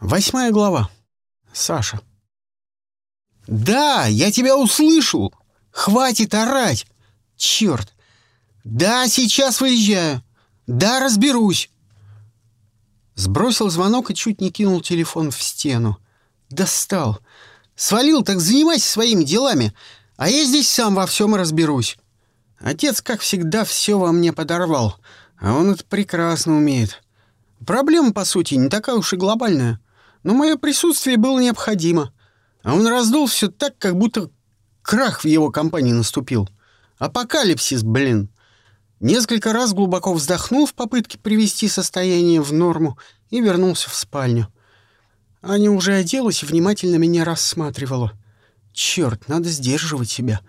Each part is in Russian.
Восьмая глава. Саша. «Да, я тебя услышал! Хватит орать! Черт! Да, сейчас выезжаю! Да, разберусь!» Сбросил звонок и чуть не кинул телефон в стену. Достал. Свалил, так занимайся своими делами, а я здесь сам во всем разберусь. Отец, как всегда, все во мне подорвал, а он это прекрасно умеет. Проблема, по сути, не такая уж и глобальная но мое присутствие было необходимо. А он раздул все так, как будто крах в его компании наступил. Апокалипсис, блин. Несколько раз глубоко вздохнул в попытке привести состояние в норму и вернулся в спальню. Аня уже оделась и внимательно меня рассматривала. Черт, надо сдерживать себя.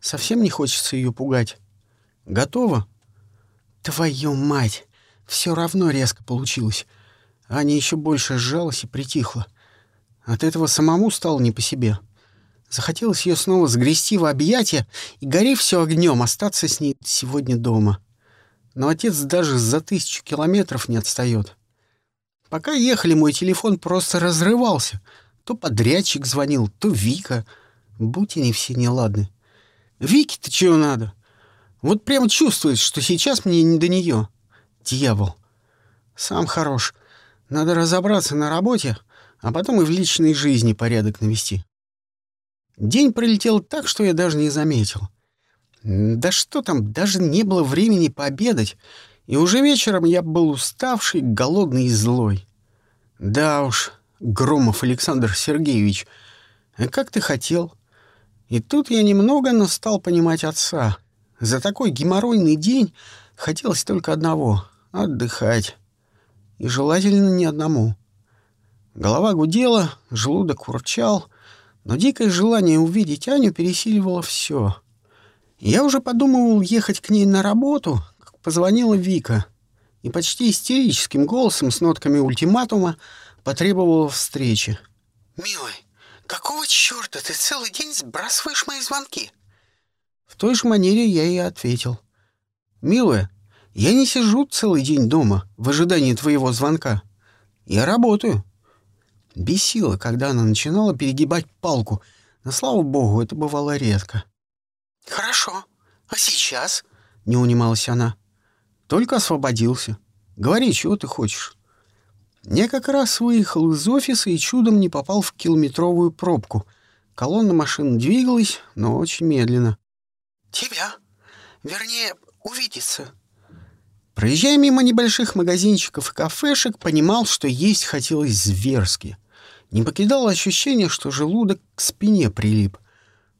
Совсем не хочется ее пугать. Готова? Твою мать! Все равно резко получилось. Аня еще больше сжалась и притихла. От этого самому стало не по себе. Захотелось ее снова сгрести в объятия и, горев все огнем, остаться с ней сегодня дома. Но отец даже за тысячу километров не отстает. Пока ехали, мой телефон просто разрывался. То подрядчик звонил, то Вика. Будь они все неладны. Вике-то чего надо? Вот прямо чувствует, что сейчас мне не до нее. Дьявол. Сам хорош. Надо разобраться на работе, а потом и в личной жизни порядок навести. День пролетел так, что я даже не заметил. Да что там, даже не было времени пообедать, и уже вечером я был уставший, голодный и злой. Да уж, Громов Александр Сергеевич, как ты хотел? И тут я немного, но стал понимать отца. За такой геморройный день хотелось только одного — отдыхать. И желательно не одному. Голова гудела, желудок урчал, но дикое желание увидеть Аню пересиливало все. Я уже подумывал ехать к ней на работу, как позвонила Вика и почти истерическим голосом с нотками ультиматума потребовала встречи. «Милый, какого черта ты целый день сбрасываешь мои звонки?» В той же манере я и ответил. «Милая, я не сижу целый день дома в ожидании твоего звонка. Я работаю. Бесило, когда она начинала перегибать палку, но, слава богу, это бывало редко. «Хорошо. А сейчас?» — не унималась она. «Только освободился. Говори, чего ты хочешь?» Я как раз выехал из офиса и чудом не попал в километровую пробку. Колонна машин двигалась, но очень медленно. «Тебя? Вернее, увидеться», Проезжая мимо небольших магазинчиков и кафешек, понимал, что есть хотелось зверски. Не покидало ощущение, что желудок к спине прилип.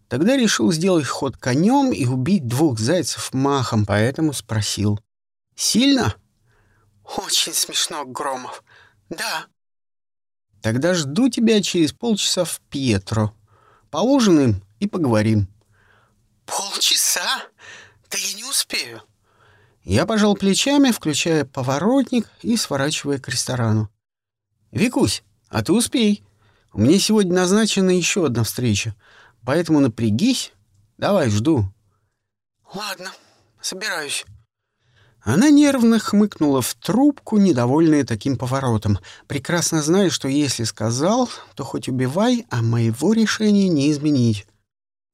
Тогда решил сделать ход конем и убить двух зайцев махом, поэтому спросил. «Сильно?» «Очень смешно, Громов. Да». «Тогда жду тебя через полчаса в Пьетро. Поужинаем и поговорим». «Полчаса? Да я не успею». Я пожал плечами, включая поворотник и сворачивая к ресторану. «Викусь, а ты успей. У меня сегодня назначена еще одна встреча, поэтому напрягись. Давай, жду». «Ладно, собираюсь». Она нервно хмыкнула в трубку, недовольная таким поворотом, прекрасно зная, что если сказал, то хоть убивай, а моего решения не изменить.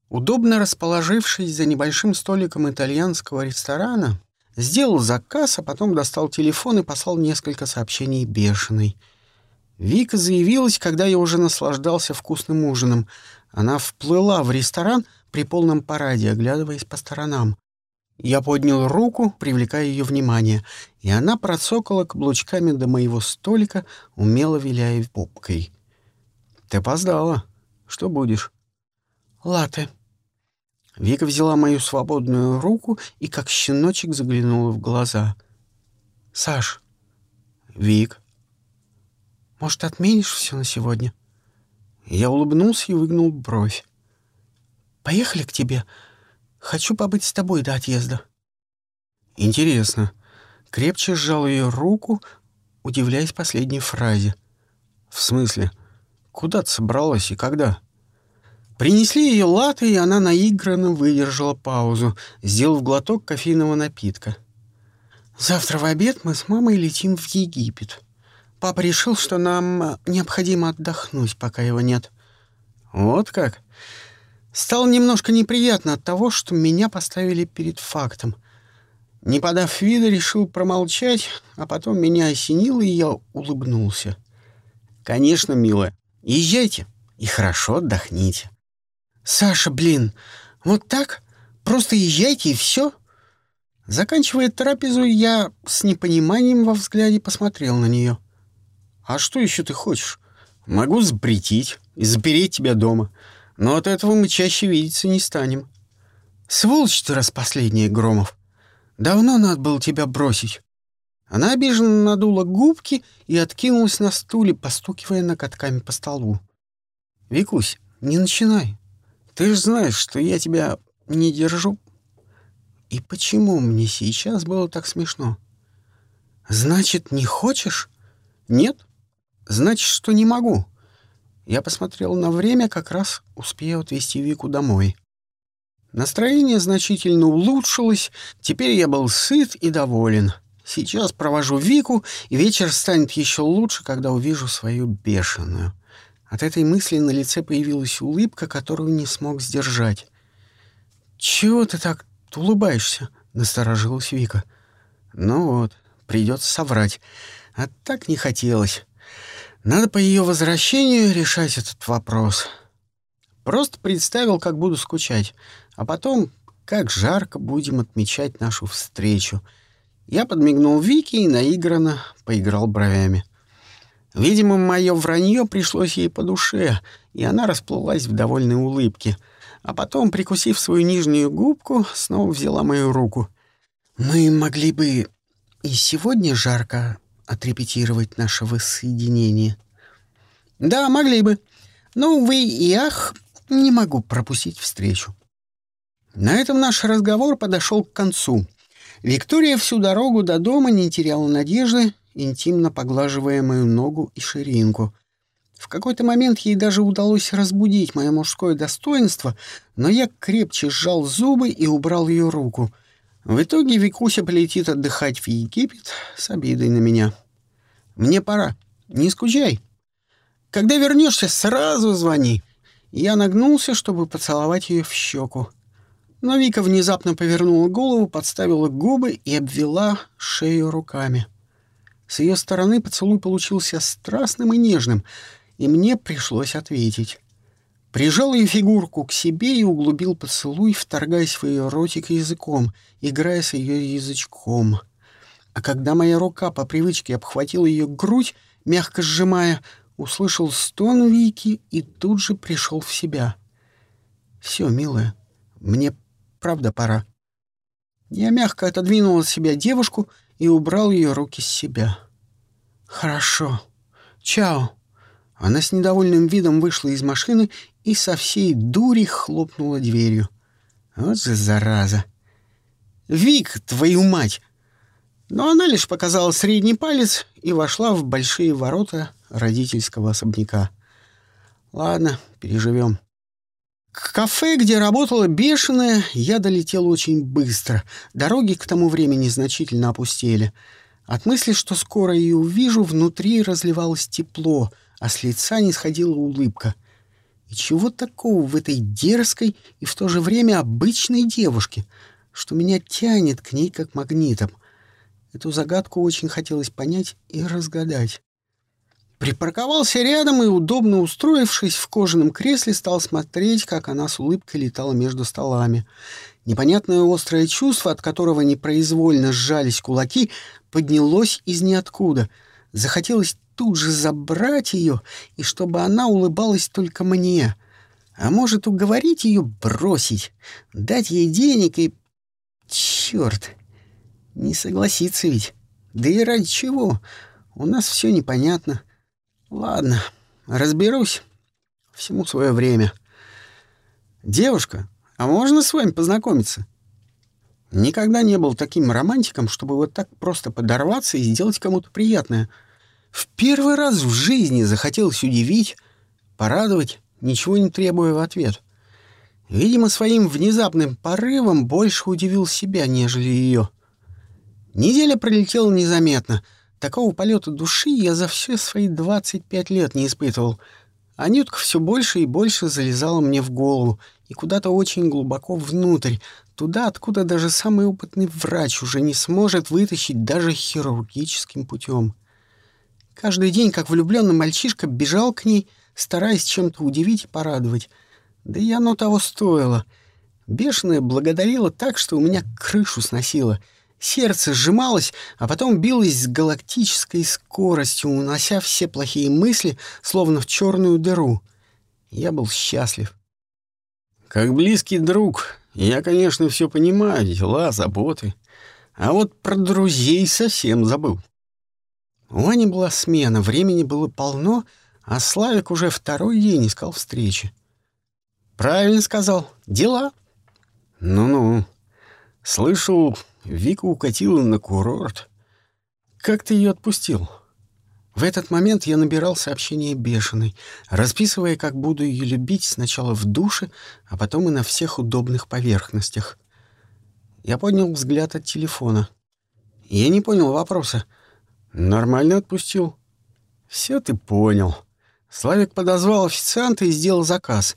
Удобно расположившись за небольшим столиком итальянского ресторана, Сделал заказ, а потом достал телефон и послал несколько сообщений бешеной. Вика заявилась, когда я уже наслаждался вкусным ужином. Она вплыла в ресторан при полном параде, оглядываясь по сторонам. Я поднял руку, привлекая ее внимание, и она процокала каблучками до моего столика, умело виляя попкой. «Ты опоздала. Что будешь?» «Латте», Вика взяла мою свободную руку и как щеночек заглянула в глаза. «Саш». «Вик». «Может, отменишь все на сегодня?» Я улыбнулся и выгнул бровь. «Поехали к тебе. Хочу побыть с тобой до отъезда». «Интересно». Крепче сжал ее руку, удивляясь последней фразе. «В смысле? Куда ты собралась и когда?» Принесли ее латы, и она наигранно выдержала паузу, сделав глоток кофейного напитка. «Завтра в обед мы с мамой летим в Египет. папа решил, что нам э, необходимо отдохнуть, пока его нет. Вот как? Стало немножко неприятно от того, что меня поставили перед фактом. Не подав вида, решил промолчать, а потом меня осенило, и я улыбнулся. «Конечно, милая, езжайте и хорошо отдохните». «Саша, блин, вот так? Просто езжайте и все?» Заканчивая трапезу, я с непониманием во взгляде посмотрел на нее. «А что еще ты хочешь? Могу запретить и запереть тебя дома, но от этого мы чаще видеться не станем». «Сволочь ты раз последняя, Громов! Давно надо было тебя бросить». Она обиженно надула губки и откинулась на стуле, постукивая ноготками по столу. «Викусь, не начинай. Ты же знаешь, что я тебя не держу и почему мне сейчас было так смешно? Значит, не хочешь? Нет? Значит, что не могу. Я посмотрел на время, как раз успею отвезти Вику домой. Настроение значительно улучшилось, теперь я был сыт и доволен. Сейчас провожу Вику, и вечер станет еще лучше, когда увижу свою бешеную. От этой мысли на лице появилась улыбка, которую не смог сдержать. «Чего ты так улыбаешься?» — насторожилась Вика. «Ну вот, придется соврать. А так не хотелось. Надо по ее возвращению решать этот вопрос. Просто представил, как буду скучать, а потом, как жарко будем отмечать нашу встречу. Я подмигнул Вике и наигранно поиграл бровями. Видимо, мое вранье пришлось ей по душе, и она расплылась в довольной улыбке — а потом, прикусив свою нижнюю губку, снова взяла мою руку. «Мы могли бы и сегодня жарко отрепетировать наше воссоединение». «Да, могли бы. Но, увы и ах, не могу пропустить встречу». На этом наш разговор подошел к концу. Виктория всю дорогу до дома не теряла надежды, интимно поглаживая мою ногу и ширинку. В какой-то момент ей даже удалось разбудить мое мужское достоинство, но я крепче сжал зубы и убрал ее руку. В итоге Викуся полетит отдыхать в Египет с обидой на меня. «Мне пора. Не скучай. Когда вернешься, сразу звони». Я нагнулся, чтобы поцеловать ее в щеку. Но Вика внезапно повернула голову, подставила губы и обвела шею руками. С ее стороны поцелуй получился страстным и нежным — и мне пришлось ответить. Прижал ее фигурку к себе и углубил поцелуй, вторгаясь в ее ротик языком, играя с ее язычком. А когда моя рука по привычке обхватила ее грудь, мягко сжимая, услышал стон Вики и тут же пришел в себя. «Все, милая, мне правда пора». Я мягко отодвинул от себя девушку и убрал ее руки с себя. «Хорошо. Чао». Она с недовольным видом вышла из машины и со всей дури хлопнула дверью. Вот же зараза. «Вик, твою мать!» Но она лишь показала средний палец и вошла в большие ворота родительского особняка. Ладно, переживем. К кафе, где работала бешеная, я долетел очень быстро. Дороги к тому времени значительно опустели. От мысли, что скоро ее увижу, внутри разливалось тепло — а с лица не сходила улыбка. И чего такого в этой дерзкой и в то же время обычной девушке, что меня тянет к ней как магнитом? Эту загадку очень хотелось понять и разгадать. Припарковался рядом и, удобно устроившись в кожаном кресле, стал смотреть, как она с улыбкой летала между столами. Непонятное острое чувство, от которого непроизвольно сжались кулаки, поднялось из ниоткуда. Захотелось тут же забрать ее, и чтобы она улыбалась только мне. А может, уговорить ее бросить, дать ей денег и... Черт, не согласится ведь. Да и ради чего? У нас все непонятно. Ладно, разберусь. Всему свое время. Девушка, а можно с вами познакомиться? Никогда не был таким романтиком, чтобы вот так просто подорваться и сделать кому-то приятное — в первый раз в жизни захотелось удивить, порадовать, ничего не требуя в ответ. Видимо, своим внезапным порывом больше удивил себя, нежели ее. Неделя пролетела незаметно. Такого полета души я за все свои 25 лет не испытывал. Анютка все больше и больше залезала мне в голову и куда-то очень глубоко внутрь, туда, откуда даже самый опытный врач уже не сможет вытащить даже хирургическим путем. Каждый день, как влюбленный мальчишка, бежал к ней, стараясь чем-то удивить и порадовать. Да и оно того стоило. Бешеная благодарила так, что у меня крышу сносило. Сердце сжималось, а потом билось с галактической скоростью, унося все плохие мысли, словно в черную дыру. Я был счастлив. Как близкий друг, я, конечно, все понимаю, дела, заботы. А вот про друзей совсем забыл. У Ани была смена, времени было полно, а Славик уже второй день искал встречи. «Правильно сказал. Дела». «Ну-ну. Слышал, Вика укатила на курорт. Как ты ее отпустил?» В этот момент я набирал сообщение бешеной, расписывая, как буду ее любить сначала в душе, а потом и на всех удобных поверхностях. Я поднял взгляд от телефона. Я не понял вопроса. Нормально отпустил. Все ты понял. Славик подозвал официанта и сделал заказ.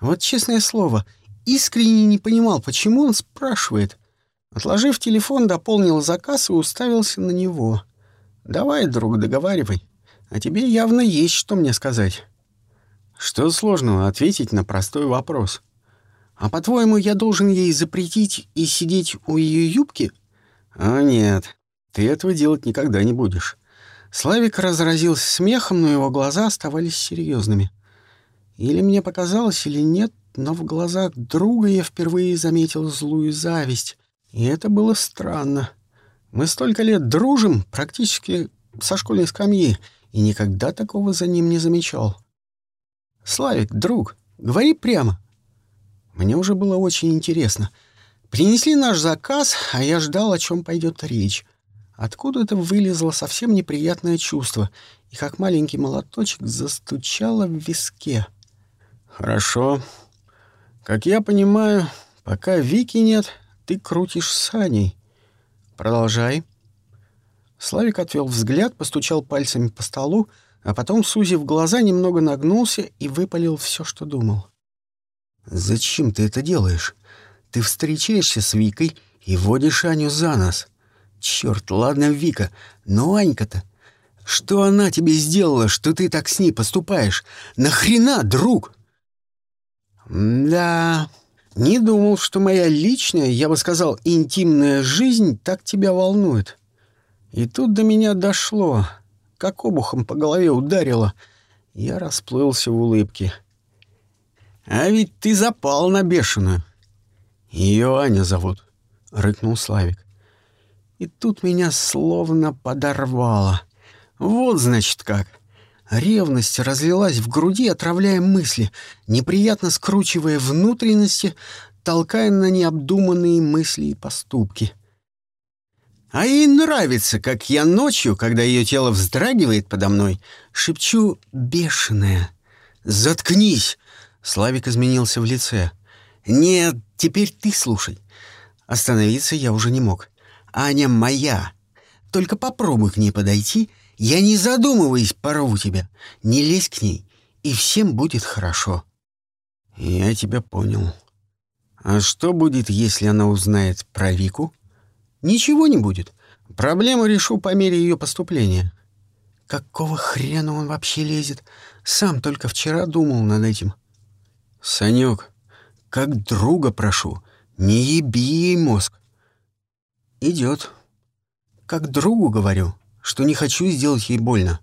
Вот честное слово, искренне не понимал, почему он спрашивает. Отложив телефон, дополнил заказ и уставился на него. «Давай, друг, договаривай. А тебе явно есть что мне сказать». «Что сложного ответить на простой вопрос?» «А по-твоему, я должен ей запретить и сидеть у ее юбки?» «А нет, ты этого делать никогда не будешь». Славик разразился смехом, но его глаза оставались серьезными. Или мне показалось, или нет, но в глазах друга я впервые заметил злую зависть, и это было странно. Мы столько лет дружим, практически со школьной скамьи, и никогда такого за ним не замечал. «Славик, друг, говори прямо». Мне уже было очень интересно. Принесли наш заказ, а я ждал, о чем пойдет речь. Откуда это вылезло совсем неприятное чувство, и как маленький молоточек застучало в виске. «Хорошо. Как я понимаю, пока Вики нет, ты крутишь с Аней. Продолжай. Славик отвел взгляд, постучал пальцами по столу, а потом, сузив глаза, немного нагнулся и выпалил все, что думал. «Зачем ты это делаешь? Ты встречаешься с Викой и водишь Аню за нос. Черт, ладно, Вика, но Анька-то... Что она тебе сделала, что ты так с ней поступаешь? Нахрена, друг?» «Да...» Не думал, что моя личная, я бы сказал, интимная жизнь так тебя волнует. И тут до меня дошло, как обухом по голове ударило. Я расплылся в улыбке. «А ведь ты запал на бешеную». «Ее Аня зовут», — рыкнул Славик. И тут меня словно подорвало. Вот, значит, как. Ревность разлилась в груди, отравляя мысли, неприятно скручивая внутренности, толкая на необдуманные мысли и поступки. А ей нравится, как я ночью, когда ее тело вздрагивает подо мной, шепчу «бешеная». «Заткнись!» — Славик изменился в лице. «Нет, теперь ты слушай». Остановиться я уже не мог. «Аня моя. Только попробуй к ней подойти я не задумываясь порву тебя. Не лезь к ней, и всем будет хорошо. Я тебя понял. А что будет, если она узнает про Вику? Ничего не будет. Проблему решу по мере ее поступления. Какого хрена он вообще лезет? Сам только вчера думал над этим. Санек, как друга прошу, не еби ей мозг. Идет. Как другу говорю что не хочу сделать ей больно.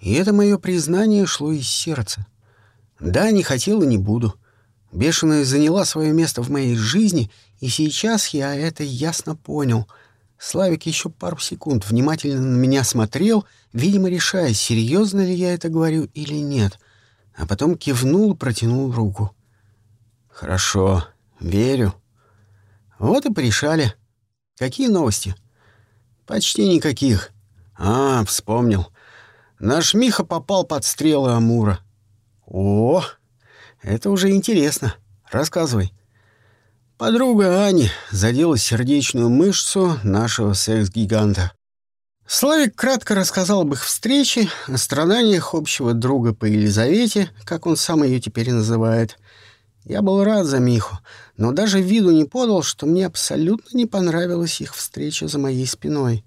И это мое признание шло из сердца. Да, не хотел и не буду. Бешеная заняла свое место в моей жизни, и сейчас я это ясно понял. Славик еще пару секунд внимательно на меня смотрел, видимо, решая, серьезно ли я это говорю или нет, а потом кивнул и протянул руку. «Хорошо, верю». Вот и порешали. Какие новости?» «Почти никаких». «А, вспомнил. Наш Миха попал под стрелы Амура». «О, это уже интересно. Рассказывай». Подруга Ани задела сердечную мышцу нашего секс-гиганта. Славик кратко рассказал об их встрече, о страданиях общего друга по Елизавете, как он сам ее теперь называет. Я был рад за Миху, но даже виду не подал, что мне абсолютно не понравилась их встреча за моей спиной.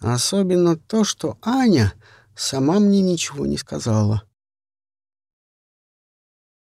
Особенно то, что Аня сама мне ничего не сказала.